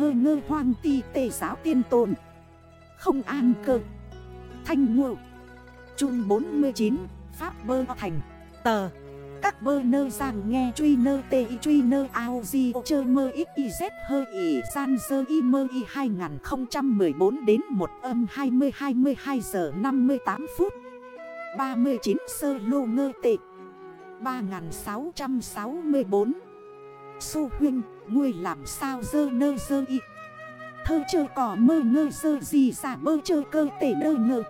hơ ngơ hoang ti tề giáo tiên tồn. Không an cơ. Thanh ngộ. Trung 49 Pháp bơ thành. Tờ. Các bơ nơ giang nghe truy nơ tê y truy nơ ao di chơ mơ ít y z hơ y san sơ y mơ y 2014 đến 1 âm 20 22 giờ 58 phút. 39 sơ lô ngơ tệ. 3664 Su huynh, ngươi làm sao dơ nơ dơ y? Thơ chơ cỏ mơ ngơ dơ gì giả bơ chơ cơ tể đơ ngơ?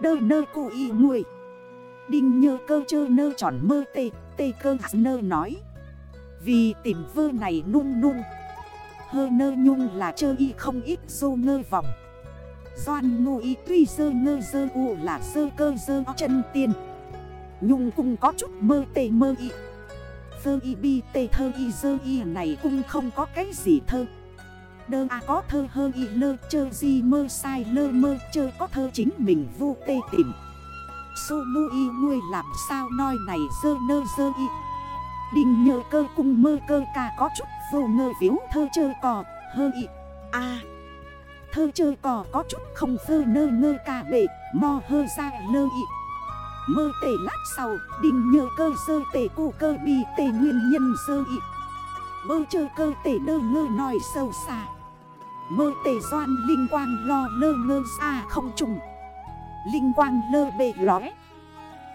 Đơ nơ cụ y nguội. Đinh nhơ cơ chơ nơ tròn mơ tê Tê cơ nơ nói. Vì tìm vơ này nung nung. Hơ nơ nhung là chơ y không ít dô ngơ vòng. Doan ngô y tuy dơ ngơ dơ u là dơ cơ dơ chân tiên. Nhung cũng có chút mơ tê mơ y. Dơ y bi tê thơ y dơ y này cũng không có cái gì thơ. Đơ à có thơ hơ y lơ chơ gì mơ sai lơ mơ chơ có thơ chính mình vu tê tìm. Su mu y ngươi làm sao nói này dơ nơ dơ y. Đình nhờ cơ cung mơ cơ ca có chút vô ngơ viếu thơ chơ cò, hơ y. À Thơ chơ cò có chút không phơ nơ ngơ ca bệ Mò hơ ra lơ y. Mơ tể lát sau, Đình nhờ cơ sơ tể cụ cơ bi tể nguyên nhân sơ ị. Bơ chơ cơ tể đơ ngơ nói sâu xa Mơ tể doan linh quang lo lơ ngơ xa không trùng. Linh quang lơ bề lóe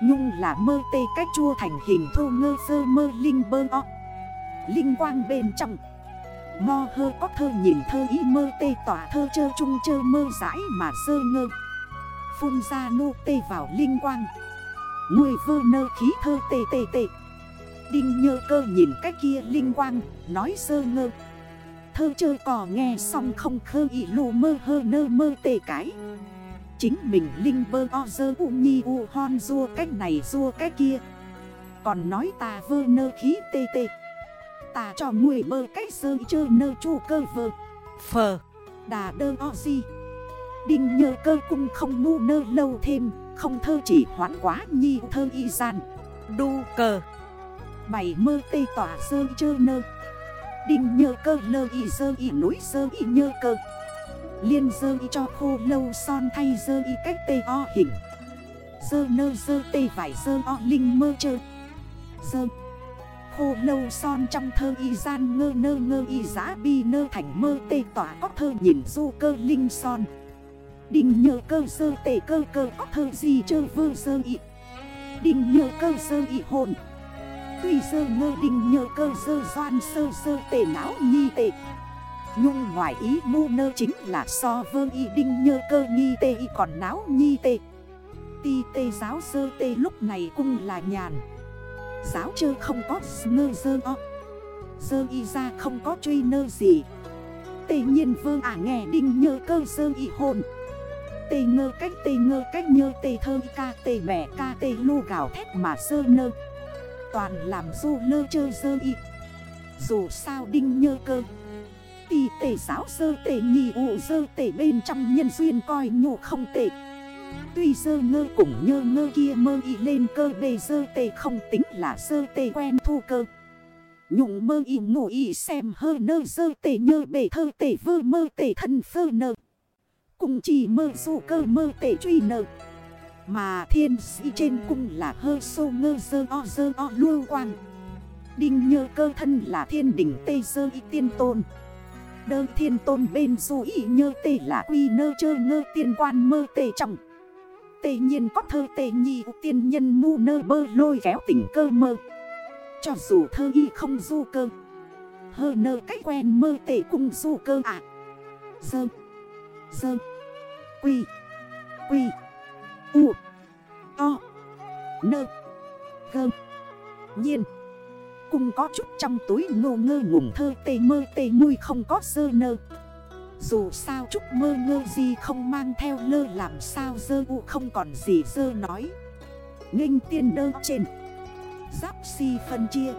Nhung là mơ tê cách chua thành hình thô ngơ sơ mơ linh bơ o. Linh quang bên trong. Mo hơ có thơ nhìn thơ ý mơ tê tỏa thơ chơ chung chơ mơ rãi mà sơ ngơ. Phun ra nô tê vào linh quang. Người vơ nơ khí thơ tê tê tê. Đinh nhơ cơ nhìn cái kia linh quang, Nói sơ ngơ. Thơ chơ cò nghe xong không khơ ý lù mơ hơ nơ mơ tê cái. Chính mình linh bơ o dơ u nhi u hon rua cách này rua cái kia. Còn nói ta vơ nơ khí tê tê. Ta cho người bơ cách sơ chơ nơ chu cơ vơ. Phờ. Đà đơ o di. Đinh nhơ cơ cung không mu nơ lâu thêm. Không thơ chỉ hoãn quá nhi thơ y gian. Đu cờ. Bảy mơ tê tỏa sơ chơ nơ. Đinh nhơ cơ lơ y sơ y núi sơ y nhơ cơ. Liên dơ y cho khô lâu son thay dơ y cách tê o hình. Dơ nơ dơ tê vải dơ o linh mơ chơ. Dơ Khô lâu son trong thơ y gian ngơ nơ ngơ y giá bi nơ thành mơ tê tỏa có thơ nhìn du cơ linh son. Đình nhờ cơ sơ tể cơ cơ có thơ gì chơ vơ sơ ị. Đình nhờ cơ sơ ị hồn. Tuy sơ ngơ đình nhờ cơ sơ doan sơ sơ tể não nhi tê Nhung ngoài ý mu nơ chính là so vơ y đinh nhơ cơ nghi tê y còn não nhi tê Ti tê giáo sơ tê lúc này cũng là nhàn. Giáo chơ không có ngơ sơ o. Sơ y ra không có truy nơ gì. Tê nhiên vương à nghe đinh nhơ cơ sơ y hồn. Tê ngơ cách tê ngơ cách nhơ, tê thơ ca, tê bẻ ca, tê lu gạo thét mà sơ nơ. Toàn làm du lơ chơ sơ y. Dù sao đinh nhơ cơ. Tì tê giáo sơ, tê nhì ụ sơ tê bên trong nhân duyên coi nhộ không tệ. Tuy sơ ngơ cũng nhơ ngơ kia mơ y lên cơ, bề sơ tê không tính là sơ tê quen thu cơ. Nhụng mơ y ngủ y xem hơ nơ sơ tê nhơ, bề thơ tê vơ mơ, tê thân sơ nơ. Cùng chỉ mơ dù cơ mơ tệ truy nợ. Mà thiên sĩ trên cung là hơ sô ngơ sơ o sơ o lưu quang Đinh nhơ cơ thân là thiên đỉnh tê sơ y tiên tôn. Đơ thiên tôn bên dù ý nhơ tê là quy nơ chơ ngơ tiên quan mơ tê trọng. Tê nhiên có thơ tê nhi tiên nhân mu nơ bơ lôi kéo tỉnh cơ mơ. Cho dù thơ y không du cơ, Hơ nơ cách quen mơ tệ cùng du cơ ạ à. Dơ Dơ. Quy. Quy. U. O. Nơ Gơ Nhiên. Cùng có chút trong túi ngô ngơ ngủng thơ tê mơ tê mùi không có sơ nơ. Dù sao chút mơ ngơ gì không mang theo lơ làm sao dơ u không còn gì dơ nói. Nghênh tiên đơ trên. Giáp si phân chia.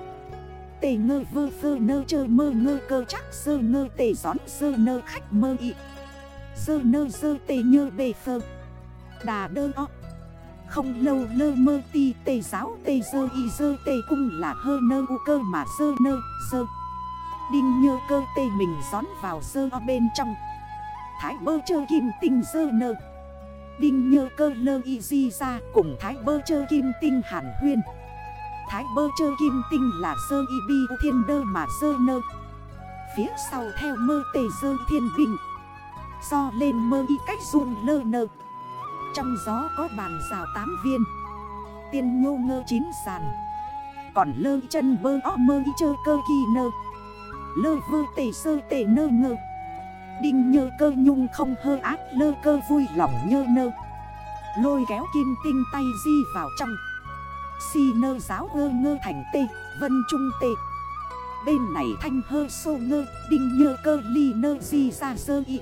Tê ngơ vơ phơ nơ chơ mơ ngơ cơ chắc sơ ngơ tê gión sơ nơ khách mơ ị Dơ nơ dơ tê nhơ bề phơ. Đà đơ o. Không lâu lơ mơ ti tê giáo tê dơ y dơ tê cung là hơ nơ u cơ mà dơ nơ, dơ. Đinh nhơ cơ tê mình gión vào dơ o bên trong. Thái bơ chơ kim tinh dơ nơ. Đinh nhơ cơ lơ y di ra cùng thái bơ chơ kim tinh hàn huyên. Thái bơ chơ kim tinh là dơ y bi thiên đơ mà dơ nơ. Phía sau theo mơ tê dơ thiên bình. Do lên mơ y cách run lơ nơ. Trong gió có bàn rào tám viên. Tiên nhô ngơ chín sàn. Còn lơ chân bơ o mơ y chơ cơ kỳ nơ. Lơ vơ tề sơ tề nơ ngơ. Đinh nhơ cơ nhung không hơ ác lơ cơ vui lòng nhơ nơ. Lôi kéo kim tinh tay di vào trong. Si nơ giáo ơ ngơ thành tê, Vân trung tê. Bên này thanh hơ sô ngơ, Đinh nhơ cơ ly nơ di ra sơ y.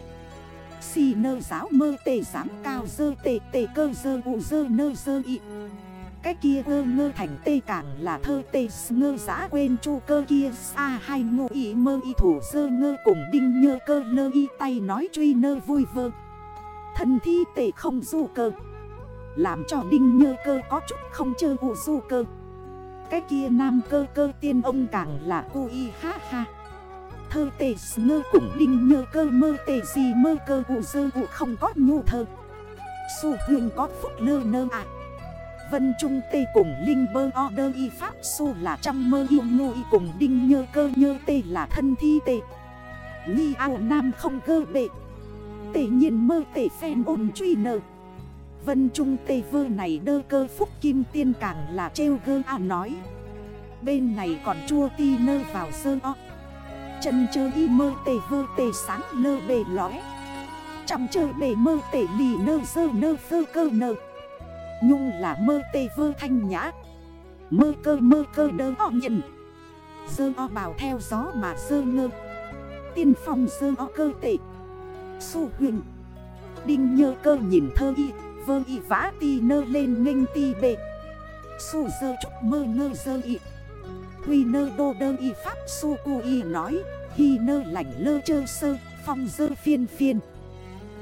Si nơ giáo mơ tề giám cao dơ tề tề cơ dơ vụ dơ nơ dơ ị. Cái kia ơ ngơ thành tê cảng là thơ tê ngơ giã quên chu cơ kia xa hai ngô ý mơ y thủ dơ ngơ cùng đinh nhơ cơ lơ y tay nói truy nơ vui vơ. Thần thi tê không du cơ. Làm cho đinh nhơ cơ có chút không chơ vụ du cơ. Cái kia nam cơ cơ tiên ông càng là cu y ha ha. Thơ tê ngơ cùng đinh nhơ cơ mơ tê gì mơ cơ vụ dơ vụ không có nhu thơ. Xu hương có phúc lơ nơ ạ à. Vân Trung Tê cùng Linh Bơ O Đơ Y Pháp Su là trong mơ yêu ngô y cùng Đinh Nhơ Cơ Nhơ Tê là thân thi tê. Nhi ao nam không cơ bệ. Tê nhiên mơ tê phen ôn truy nợ. Vân Trung Tê vơ này đơ cơ phúc kim tiên càng là trêu gơ à nói. Bên này còn chua ti nơ vào sơ o. Chân chơ y mơ tề vơ tề sáng lơ bề lõi Trong chơi bề mơ tề lì nơ sơ nơ phơ cơ nơ. Nhung là mơ tề vơ thanh nhã. Mơ cơ mơ cơ đơ o nhìn Sơ o bào theo gió mà sơ ngơ. Tiên phong sơ o cơ tệ. Xu huyền. Đinh nhơ cơ nhìn thơ y, Vơ y vã ti nơ lên nghênh ti bệ. Xu sơ chúc mơ ngơ sơ y. Huy nơ đô đơ y pháp su cu y nói, Hi nơ lạnh lơ chơ sơ, Phong dơ phiên phiên.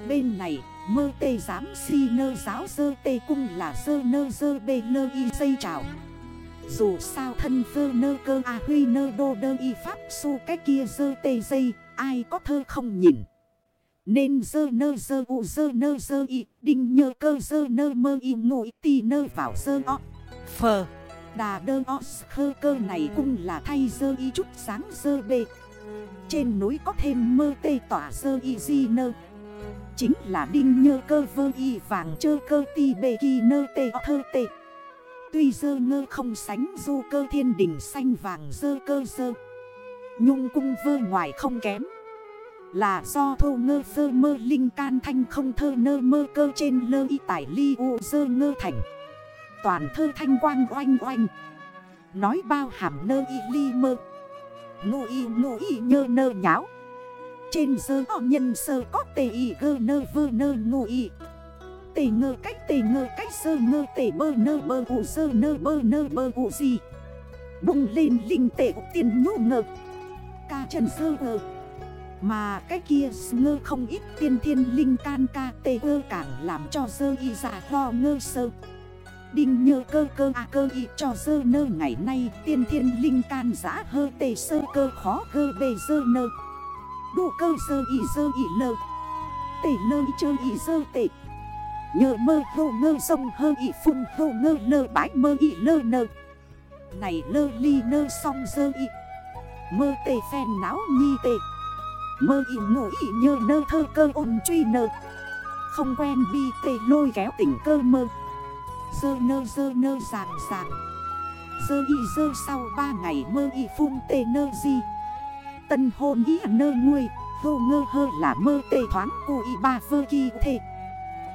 Bên này, Mơ tê giám si nơ giáo dơ tê cung là dơ nơ dơ bê lơ y dây trào. Dù sao thân phơ nơ cơ à huy nơ đô đơ y pháp su cái kia dơ tê dây, Ai có thơ không nhìn. Nên dơ nơ dơ u dơ nơ dơ y, Đinh nhơ cơ dơ nơ mơ y ngụy tì nơ vào dơ o. Phờ. Đà đơ Oscar cơ này cung là thay dơ y chút sáng dơ bê Trên núi có thêm mơ tê tỏa dơ y di nơ. Chính là đinh nhơ cơ vơ y vàng chơ cơ ti bê kỳ nơ tê thơ tê. Tuy dơ ngơ không sánh du cơ thiên đỉnh xanh vàng dơ cơ dơ. Nhung cung vơ ngoài không kém. Là do thô ngơ dơ mơ linh can thanh không thơ nơ mơ cơ trên lơ y tải ly u dơ ngơ thành. Toàn thơ thanh quang oanh oanh. Nói bao hàm nơ y ly mơ. Ngụ y ngụ y nhơ nơ nháo. Trên sơ họ nhân sơ có tề y gơ nơ vơ nơ ngụ y. Tề ngơ cách tề ngơ cách sơ ngơ tề bơ nơ bơ ụ sơ nơ bơ nơ bơ ụ gì Bùng lên linh tệ tiền nhũ ngơ Ca trần sơ ngơ Mà cái kia ngơ không ít tiên thiên linh can ca tê ơ càng làm cho sơ y giả ho ngơ sơ. Đinh nhơ cơ cơ à cơ y cho dơ nơ ngày nay, Tiên thiên linh can giã hơ tê sơ cơ khó cơ bề dơ nơ. Đủ cơ sơ y dơ y lơ. Tê lơ y chơ y dơ tê. Nhờ mơ hô ngơ sông hơ y phun hô ngơ lơ bãi mơ y lơ nơ. Này lơ ly nơ song dơ y. Mơ tê phèn náo nhi tê. Mơ y ngủ y nhơ nơ thơ cơ ôn truy nơ. Không quen bi tê lôi kéo tỉnh cơ mơ. Dơ nơ dơ nơ sàng sàng Dơ y dơ sau ba ngày mơ y phun tê nơ di. Tân hôn y nơ nuôi Vô ngơ hơ là mơ tê thoáng cụ y ba vơ kỳ thê.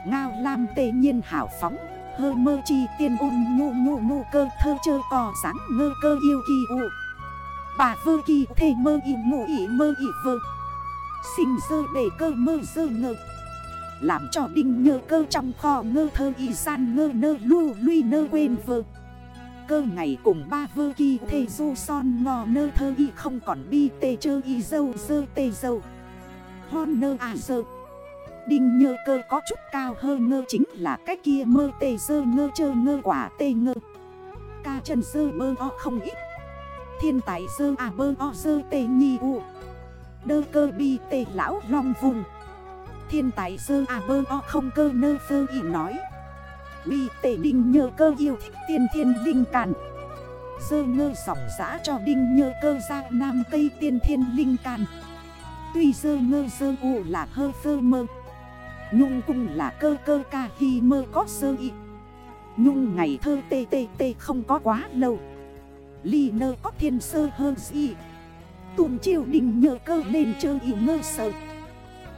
Ngao lam tê nhiên hảo phóng, Hơ mơ chi tiên ôn nhu nhu nhu cơ thơ chơ cò sáng ngơ cơ yêu kỳ u. Bà vơ kỳ thê mơ y ngụ y mơ y vơ. Sinh dơ để cơ mơ dơ ngực làm cho đinh nhơ cơ trong kho ngơ thơ y san ngơ nơ lu lui nơ quên vơ. Cơ ngày cùng ba vơ kỳ thê du son ngò nơ thơ y không còn bi tê chơ y dâu dơ tê dâu. Hon nơ à dơ. Đinh nhơ cơ có chút cao hơn ngơ chính là cái kia mơ tê dơ ngơ chơ ngơ quả tê ngơ. Ca chân dơ bơ o không ít. Thiên tài dơ à bơ o dơ tê nhi u. Đơ cơ bi tê lão long vùng. Thiên tài sơ à bơ o không cơ nơ phơ y nói. Bi tê đinh nhờ cơ yêu thích tiên thiên linh càn. Dơ ngơ sỏng giã cho đinh nhơ cơ ra nam cây tiên thiên linh càn. Tuy dơ ngơ dơ u là hơ phơ mơ. Nhung cung là cơ cơ ca hi mơ có sơ y. Nhung ngày thơ tê tê tê không có quá lâu. Ly nơ có thiên sơ hơ y. Tùm chiều đình nhờ cơ lên chơi y ngơ sợ.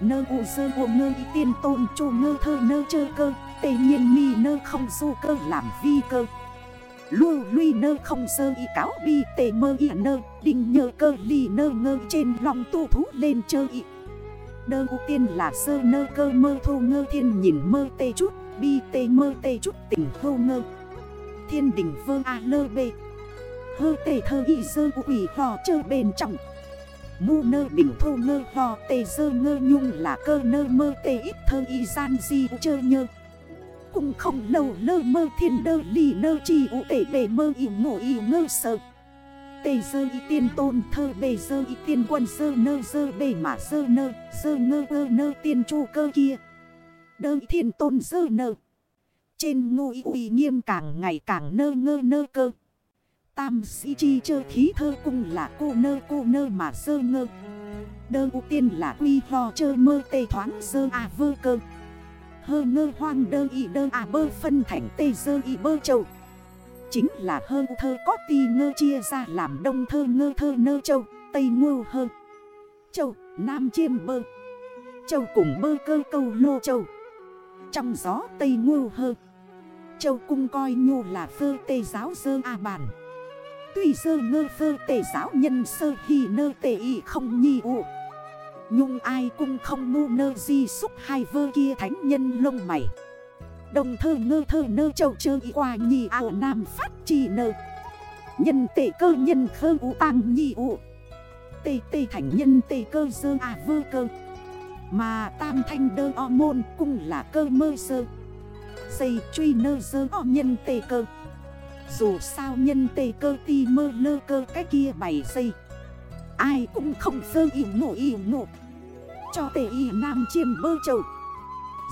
Nơ u sơ u ngơ y tiên tôn chô ngơ thơ nơ chơ cơ. Tê nhiên mi nơ không du cơ làm vi cơ. Lưu luy nơ không sơ y cáo bi tê mơ y nơ. Đình nhờ cơ ly nơ ngơ trên lòng tu thú lên chơi y. Đơ u tiên là sơ nơ cơ mơ thô ngơ thiên nhìn mơ tê chút. Bi tê mơ tê chút tỉnh hô ngơ. Thiên đỉnh vơ a lơ bê. Hơ tê thơ y sơ ủy hò chơ bền trọng Mu nơ bình thô ngơ ho tê dơ ngơ nhung là cơ nơ mơ tê ít thơ y gian di chơ nhơ. Cũng không lâu lơ mơ thiên đơ lì nơ chi ủ tê bề mơ y ngộ y ngơ sợ Tê dơ y tiên tôn thơ bề dơ y tiên quân dơ nơ dơ bề mà dơ nơ, Dơ ngơ ơ nơ tiên chu cơ kia. Đơ thiên tôn dơ nơ. Trên ngôi uy nghiêm càng ngày càng nơ ngơ nơ cơ. Tam sĩ chi chơ khí thơ cung là cô nơ cô nơ mà sơ ngơ. Đơ ưu tiên là quy ho chơ mơ tê thoáng sơ à vơ cơ. Hơ ngơ hoang đơ y đơ à bơ phân thành tê sơ y bơ châu Chính là hơ thơ có ti ngơ chia ra làm đông thơ ngơ thơ nơ châu Tây ngô hơ. Châu Nam chiêm bơ. Châu cùng bơ cơ câu lô châu Trong gió Tây ngô hơ. Châu cung coi nhu là phơ tê giáo sơ a bản Tuy sơ ngơ phơ tề giáo nhân sơ hì nơ tề y không nhi ụ. Nhung ai cũng không ngu nơ di xúc hai vơ kia thánh nhân lông mày. Đồng thơ ngơ thơ nơ châu chơ y qua nhi ảo nam phát chi nơ. Nhân tể cơ nhân khơ ụ tăng nhi ụ. Tê tê thành nhân tê cơ sơ à vơ cơ. Mà tam thanh đơ o môn cũng là cơ mơ sơ. Xây truy nơ sơ o nhân tê cơ dù sao nhân tê cơ ti mơ lơ cơ cái kia bày xây. Ai cũng không sơ ỉ ngộ ỉ ngộ Cho tê ỉ nam chiêm bơ trầu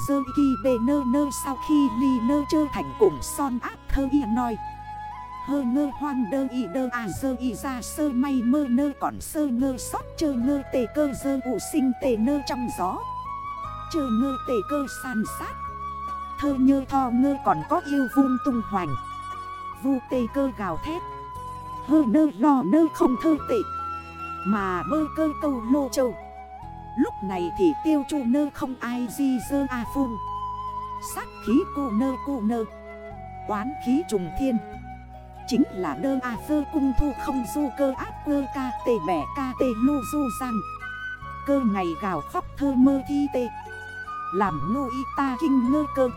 Dơ kỳ bề nơ nơ sau khi ly nơ chơ thành cùng son áp thơ y nói Hơ ngơ hoang đơ y đơ à dơ y ra sơ may mơ nơ còn sơ ngơ sót chơ ngơ tê cơ dơ ủ sinh tê nơ trong gió. Chơ ngơ tê cơ san sát. Thơ nhơ tho ngơ còn có yêu vun tung hoành vu tê cơ gào thét. Hơ nơ lo nơ không thơ tệ. Mà bơ cơ câu lô châu. Lúc này thì tiêu chu nơ không ai di dơ a phun. Sát khí cô nơ cô nơ. Quán khí trùng thiên. Chính là đơ a phơ cung thu không du cơ áp cơ ca tê bẻ ca tê lô du răng Cơ ngày gào khóc thơ mơ thi tê. Làm ngô y ta kinh ngơ cơ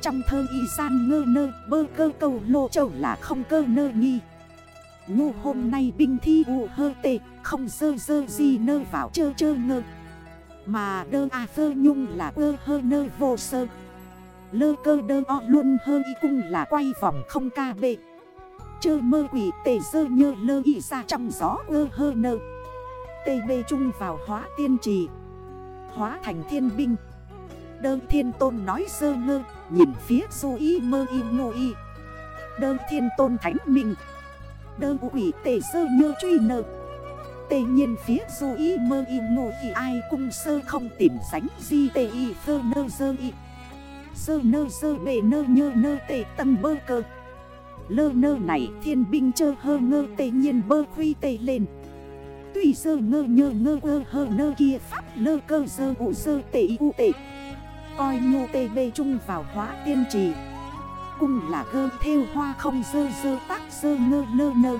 trong thơ y gian ngơ nơ, bơ cơ cầu lô châu là không cơ nơ nghi. Ngu hôm nay binh thi u hơ tệ, Không dơ dơ gì nơ vào chơ chơ ngơ. Mà đơ à phơ nhung là ơ hơ nơ vô sơ. Lơ cơ đơ o luôn hơ y cung là quay vòng không ca bệ. Chơ mơ quỷ tề dơ nhơ lơ y ra trong gió ơ hơ nơ. Tê bê chung vào hóa tiên trì, Hóa thành thiên binh đơn thiên tôn nói sơ ngơ, Nhìn phía du y mơ y ngô y. Đơn thiên tôn thánh minh đơn quỷ tề sơ nhơ truy nợ. Tề nhiên phía du y mơ y ngô y ai cung sơ không tìm sánh di tề y phơ nơ sơ y. Sơ nơ sơ bề nơ nhơ nơ tề tâm bơ cơ. Lơ nơ này thiên binh chơ hơ ngơ tề nhiên bơ khuy tề lên. Tuy sơ ngơ nhơ ngơ ơ hơ nơ kia pháp lơ cơ sơ ụ sơ tề y u tề. Coi nhu tê bê chung vào hóa tiên trì. Cung là gơ theo hoa không dơ dơ tác dơ ngơ nơ nơ.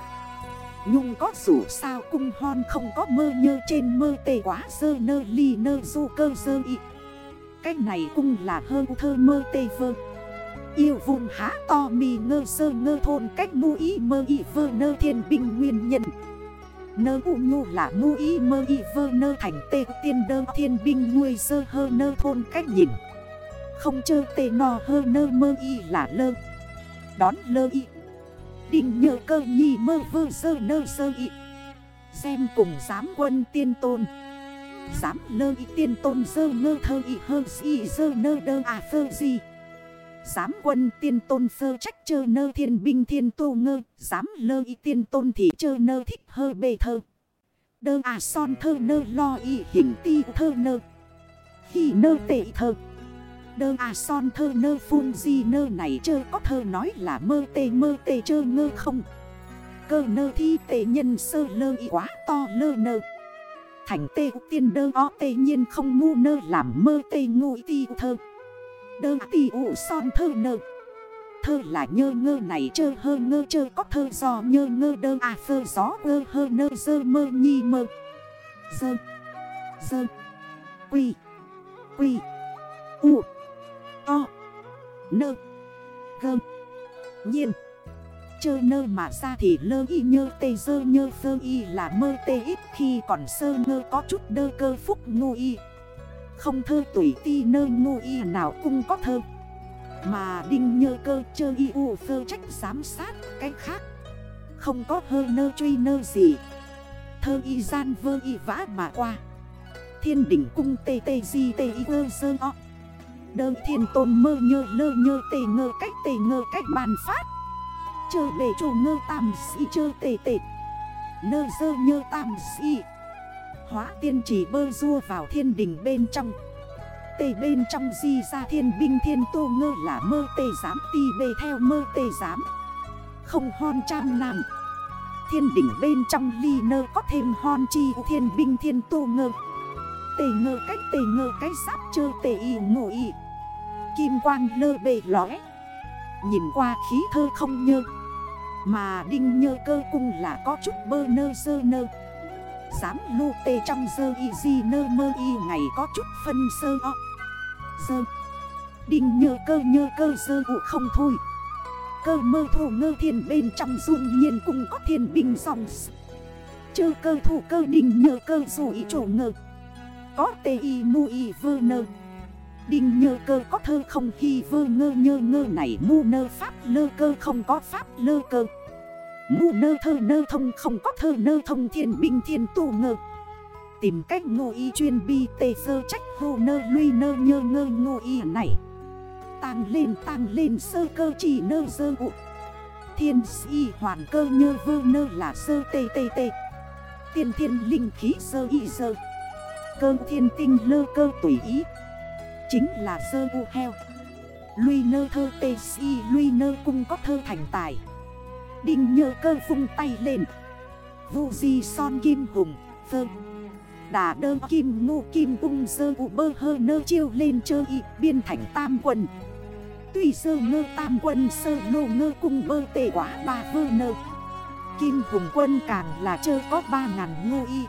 Nhung có rủ sao cung hon không có mơ nhơ trên mơ tê quá dơ nơ ly nơ du cơ dơ ị Cách này cung là hơ thơ mơ tê vơ. Yêu vùng há to mì ngơ sơ ngơ thôn cách mu ý mơ ý vơ nơ thiên bình nguyên nhận Nơ u nhu là mu ý mơ ý vơ nơ thành tê tiên đơ thiên binh nuôi sơ hơ nơ thôn cách nhìn. Không chơ tê no hơ nơ mơ y là lơ. Đón lơ y. Định nhờ cơ nhi mơ vơ sơ nơ sơ y. Xem cùng giám quân tiên tôn. Giám lơ y tiên tôn sơ ngơ thơ y hơ si sơ nơ đơ à sơ gì Giám quân tiên tôn sơ trách chơ nơ thiên binh thiên tô ngơ. Giám lơ y tiên tôn thì chơ nơ thích hơ bề thơ. Đơ à son thơ nơ lo y hình ti thơ nơ. Khi nơ tệ thơ. Đơ à son thơ nơ phun di nơ này chơ có thơ nói là mơ tê mơ tê chơ ngơ không? Cơ nơ thi tê nhân sơ lơ y quá to lơ nơ. Thành tê tiên đơ o tê nhiên không ngu nơ làm mơ tê ngu ti thơ. Đơ ti ụ son thơ nơ. Thơ là nhơ ngơ này chơ hơ ngơ chơ có thơ do nhơ ngơ đơ à phơ gió ngơ hơ nơ dơ mơ nhi mơ. Dơ. Dơ. Quy. Quy. U. O Nơ. Gơm. Nhiên. Chơ nơ mà ra thì lơ y nhơ tê dơ nhơ sơ y là mơ tê ít khi còn sơ ngơ có chút đơ cơ phúc ngu y. Không thơ tủy ti nơ ngu y nào cũng có thơ. Mà đinh nhơ cơ chơ y u sơ trách giám sát cái khác. Không có hơ nơ truy nơ gì. Thơ y gian vơ y vã mà qua. Thiên đỉnh cung tê tê di tê y ơ sơ o Đơ thiên tôn mơ nhơ lơ nhơ tề ngơ cách tề ngơ cách bàn phát. Chơ bể chủ ngơ tàm si chơ tề tề. Nơ dơ nhơ tàm si Hóa tiên chỉ bơ rua vào thiên đình bên trong. Tề bên trong di ra thiên binh thiên tô ngơ là mơ tề giám ti bề theo mơ tề giám. Không hon trăm nàn. Thiên đỉnh bên trong ly nơ có thêm hon chi thiên binh thiên tô ngơ. Tề ngơ cách tề ngơ cách sắp chơ tề y ngộ y. Kim quang lơ bề lóe Nhìn qua khí thơ không nhơ, Mà đinh nhơ cơ cung là có chút bơ nơ sơ nơ. Dám lu tê trong sơ y di nơ mơ y ngày có chút phân sơ o. Sơ. Đinh nhơ cơ nhơ cơ sơ ụ không thôi. Cơ mơ thủ ngơ thiên bên trong dung nhiên cũng có thiên binh dòng. Chơ cơ thủ cơ đinh nhơ cơ dù ý chủ ngơ. Có tê y mu y vơ nơ. Đinh nhơ cơ có thơ không? Khi vơ ngơ nhơ ngơ này mu nơ pháp lơ cơ không có pháp lơ cơ. Mu nơ thơ nơ thông không có thơ nơ thông thiên binh thiên tu ngơ. Tìm cách ngô y chuyên bi tê sơ trách hô nơ luy nơ nhơ ngơ ngô y này. Tăng lên tăng lên, sơ cơ chỉ nơ sơ ụ Thiên si hoàn cơ nhơ vơ nơ là sơ tê tê tê. Tiên thiên linh khí sơ y sơ. Cơ thiên tinh lơ cơ tùy ý. Chính là sơ u heo. Lui nơ thơ tê si, lui nơ cung có thơ thành tài. Đinh nhơ cơ phung tay lên. Vu di son kim hùng Phơ Đà đơ kim ngu kim cung sơ u bơ hơ nơ chiêu lên chơ y Biên thành tam quân. Tuy sơ ngơ tam quân sơ lô ngơ cung bơ tệ quả ba vơ nơ. Kim hùng quân càng là chơ có ba ngàn ngô y.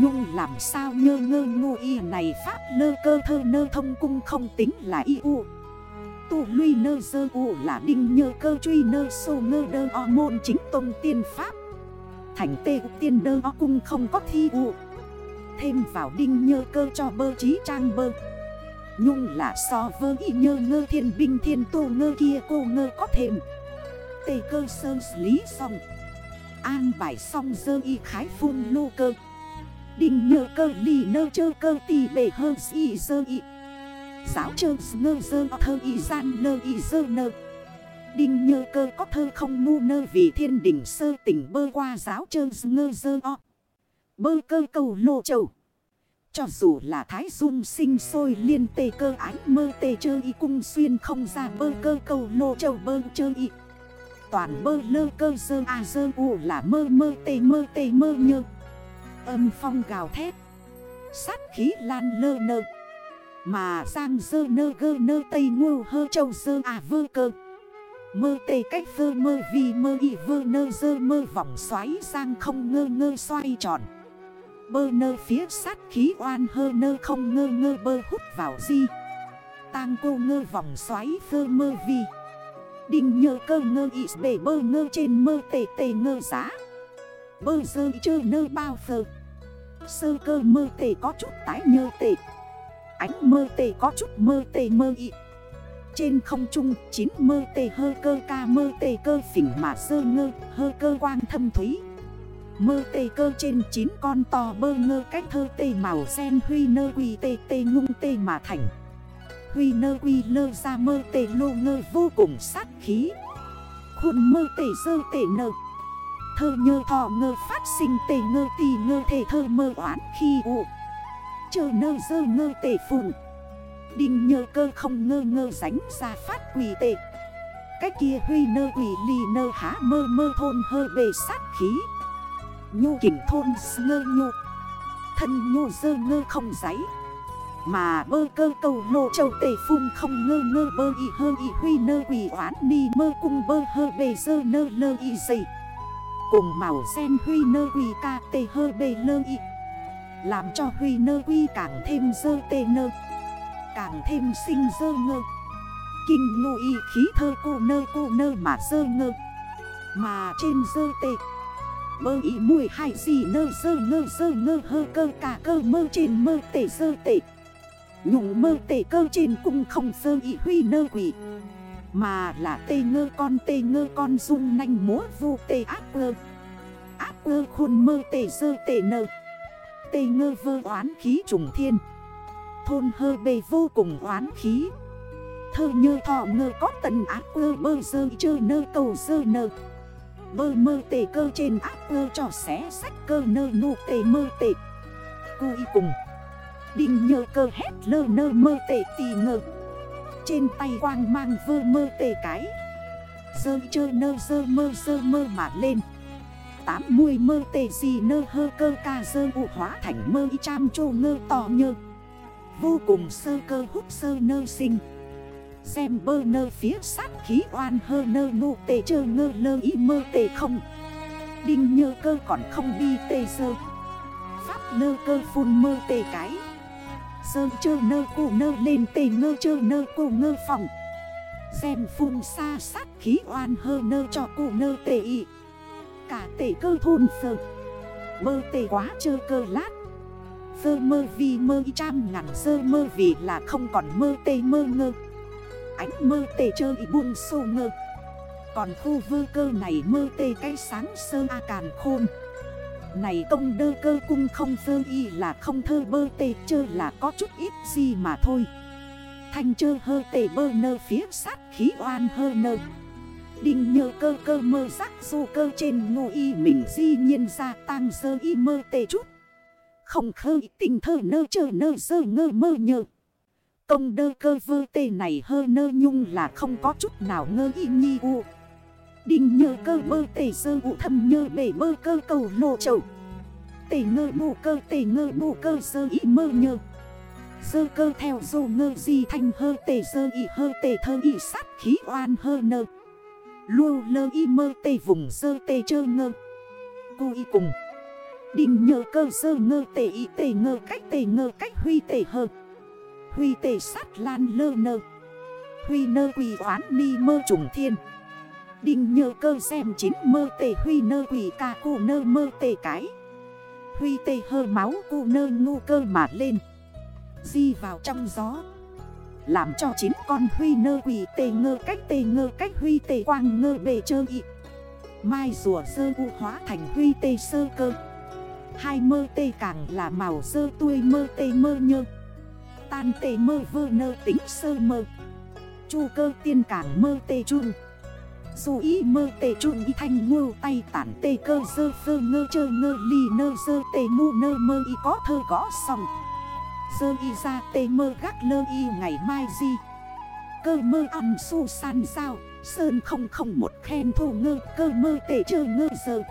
Nhung làm sao nhơ ngơ ngô y này pháp lơ cơ thơ nơ thông cung không tính là y u. Tu luy nơ sơ u là đinh nhơ cơ truy nơ sô ngơ đơ o môn chính tôn tiên pháp. Thành tê tiên đơ o cung không có thi u. Thêm vào đinh nhơ cơ cho bơ trí trang bơ. Nhung là so vơ y nhơ ngơ thiên binh thiên tô ngơ kia cô ngơ có thêm. Tê cơ sơ lý xong An bài xong dơ y khái phun lô cơ. Đinh nhơ cơ lì nơ chơ cơ tì bể hơ xì sơ y Giáo chơ ngơ dơ thơ y gian nơ y dơ nơ. Đinh nhơ cơ có thơ không ngu nơ vì thiên đỉnh sơ tỉnh bơ qua giáo chơ ngơ dơ o. Bơ cơ cầu lô châu Cho dù là thái dung sinh sôi liên tê cơ ánh mơ tê chơ y cung xuyên không ra bơ cơ cầu lô châu bơ chơ y Toàn bơ lơ cơ dơ a dơ u là mơ mơ tê mơ tê mơ nhơ. Âm phong gào thét. Sát khí lan lơ nơ. Mà giang dơ nơ gơ nơ tây ngô hơ châu dơ à vơ cơ. Mơ tê cách vơ mơ vì mơ y vơ nơ dơ mơ vòng xoáy sang không ngơ ngơ xoay tròn. Bơ nơ phía sát khí oan hơ nơ không ngơ ngơ bơ hút vào di. Tang cô ngơ vòng xoáy vơ mơ vì. Đinh nhờ cơ ngơ y bể bơ ngơ trên mơ tê tê ngơ giá. Bơ dơ chơ nơ bao phơ. Sơ cơ mơ tề có chút tái nhơ tề, Ánh mơ tề có chút mơ tề mơ ị trên không trung Chín mơ tề hơ cơ ca mơ tề cơ phỉnh mà sơ ngơ Hơ cơ quang thâm thúy. Mơ tê cơ trên chín con to bơ ngơ cách thơ tê màu sen huy nơ quy tê tê ngung tê mà thành. Huy nơ quy lơ ra mơ tê lô ngơ vô cùng sát khí. Khuôn mơ tê sơ tê nơ. Thơ nhơ thọ ngơ phát sinh tề ngơ tì ngơ thể thơ mơ oán khi ụ. Chờ nơ dơ ngơ tề phụng Đinh nhơ cơ không ngơ ngơ ránh ra phát quỷ tệ cái kia huy nơ quỷ lì nơ há mơ mơ thôn hơ bề sát khí. Nhu kỉnh thôn ngơ nhu Thân nhu dơ ngơ không giấy. Mà bơ cơ cầu lô châu tề phun không ngơ ngơ bơ y hơ y huy nơ quỷ oán ni mơ cung bơ hơ bề dơ nơ lơ y dày. Cùng màu sen huy nơ quy ca tê hơ bê lơ y Làm cho huy nơ quy càng thêm dơ tê nơ càng thêm sinh dơ ngơ. Kinh ngô y khí thơ cô nơ cô nơ mà dơ ngơ. Mà trên dơ tê Bơ y mùi hai gì nơ dơ ngơ dơ ngơ hơ cơ cả cơ mơ trên mơ tê dơ tê Nhụng mơ tê cơ trên cung không dơ y huy nơ quỷ mà là tê ngơ con, tê ngơ con dung nanh múa vu tê áp ơ. Áp ơ khôn mơ tê sơ tê nơ. Tê ngơ vơ oán khí trùng thiên. Thôn hơ bề vô cùng oán khí. Thơ nhơ thọ ngơ có tần ác ơ bơ sơ chơ nơ cầu sơ nơ. Bơ mơ tê cơ trên ác ơ cho xé sách cơ nơ nụ tê mơ tê. Cui cùng. Đinh nhơ cơ hét lơ nơ mơ tê tì ngơ. Trên tay quang mang vơ mơ tề cái. Dơ chơ nơ dơ mơ dơ mơ mà lên. Tám mươi mơ tề gì nơ hơ cơ ca dơ vụ hóa thành mơ y cham chô ngơ tò nhơ. Vô cùng sơ cơ hút sơ nơ sinh. Xem bơ nơ phía sát khí oan hơ nơ nụ tê chơ ngơ lơ y mơ tê không. Đinh nhơ cơ còn không đi tê sơ. Pháp lơ cơ phun mơ tê cái. Sơ chơ nơ cụ nơ lên tề ngơ chơ nơ cụ ngơ phòng Xem phun xa sát khí oan hơ nơ cho cụ nơ tề ị Cả tề cơ thôn sơ Mơ tề quá chơ cơ lát. Sơ mơ vì mơ trăm ngàn sơ mơ vì là không còn mơ tê mơ ngơ. Ánh mơ tê chơ y buông sô ngơ. Còn khu vơ cơ này mơ tê cái sáng sơ a càn khôn. Này công đơ cơ cung không sơ y là không thơ bơ tê chơ là có chút ít gì mà thôi. Thanh chơ hơ tê bơ nơ phía sát khí oan hơ nơ. Đinh nhơ cơ cơ mơ rắc dù cơ trên ngô y mình di nhiên ra tăng sơ y mơ tê chút. Không khơi tình thơ nơ chơ nơ sơ ngơ mơ nhơ. Công đơ cơ vơ tê này hơ nơ nhung là không có chút nào ngơ y nhi u. Đình nhơ cơ bơ tể sơ ụ thầm nhơ bể bơ cơ cầu lộ trầu. Tể ngơ bù cơ, tể ngơ bù cơ sơ y mơ nhơ Sơ cơ theo dô ngơ di thanh hơ, tể sơ y hơ, tể thơ y sát khí oan hơ nơ. Lưu lơ y mơ tê vùng sơ tê chơ ngơ. Cô y cùng. Đình nhờ cơ sơ ngơ tệ y tệ ngơ cách tệ ngơ cách, huy tệ hơ Huy tệ sát lan lơ nơ Huy nơ quỳ oán ni mơ trùng thiên Đình nhờ cơ xem chín mơ tề huy nơ quỷ ca cụ nơ mơ tề cái. Huy tề hơ máu cụ nơ ngu cơ mà lên. Di vào trong gió. Làm cho chín con huy nơ quỷ tề ngơ cách tề ngơ cách huy tề quang ngơ bề chơ ị Mai rùa sơ u hóa thành huy tê sơ cơ. Hai mơ tê càng là màu sơ tươi mơ tê mơ nhơ. Tan tê mơ vơ nơ tính sơ mơ. Chu cơ tiên càng mơ tê chung dù ý mơ tê chun y thanh ngưu tay tản tê cơ sơ phơ ngơ chơ ngơ ly nơ sơ tê mu nơ mơ y có thơ gõ xong Sơ y ra tê mơ gác lơ y ngày mai di. Cơ mơ ăn su san sao, Sơn không không một khen thù ngơ, cơ mơ tê chơ ngơ sơ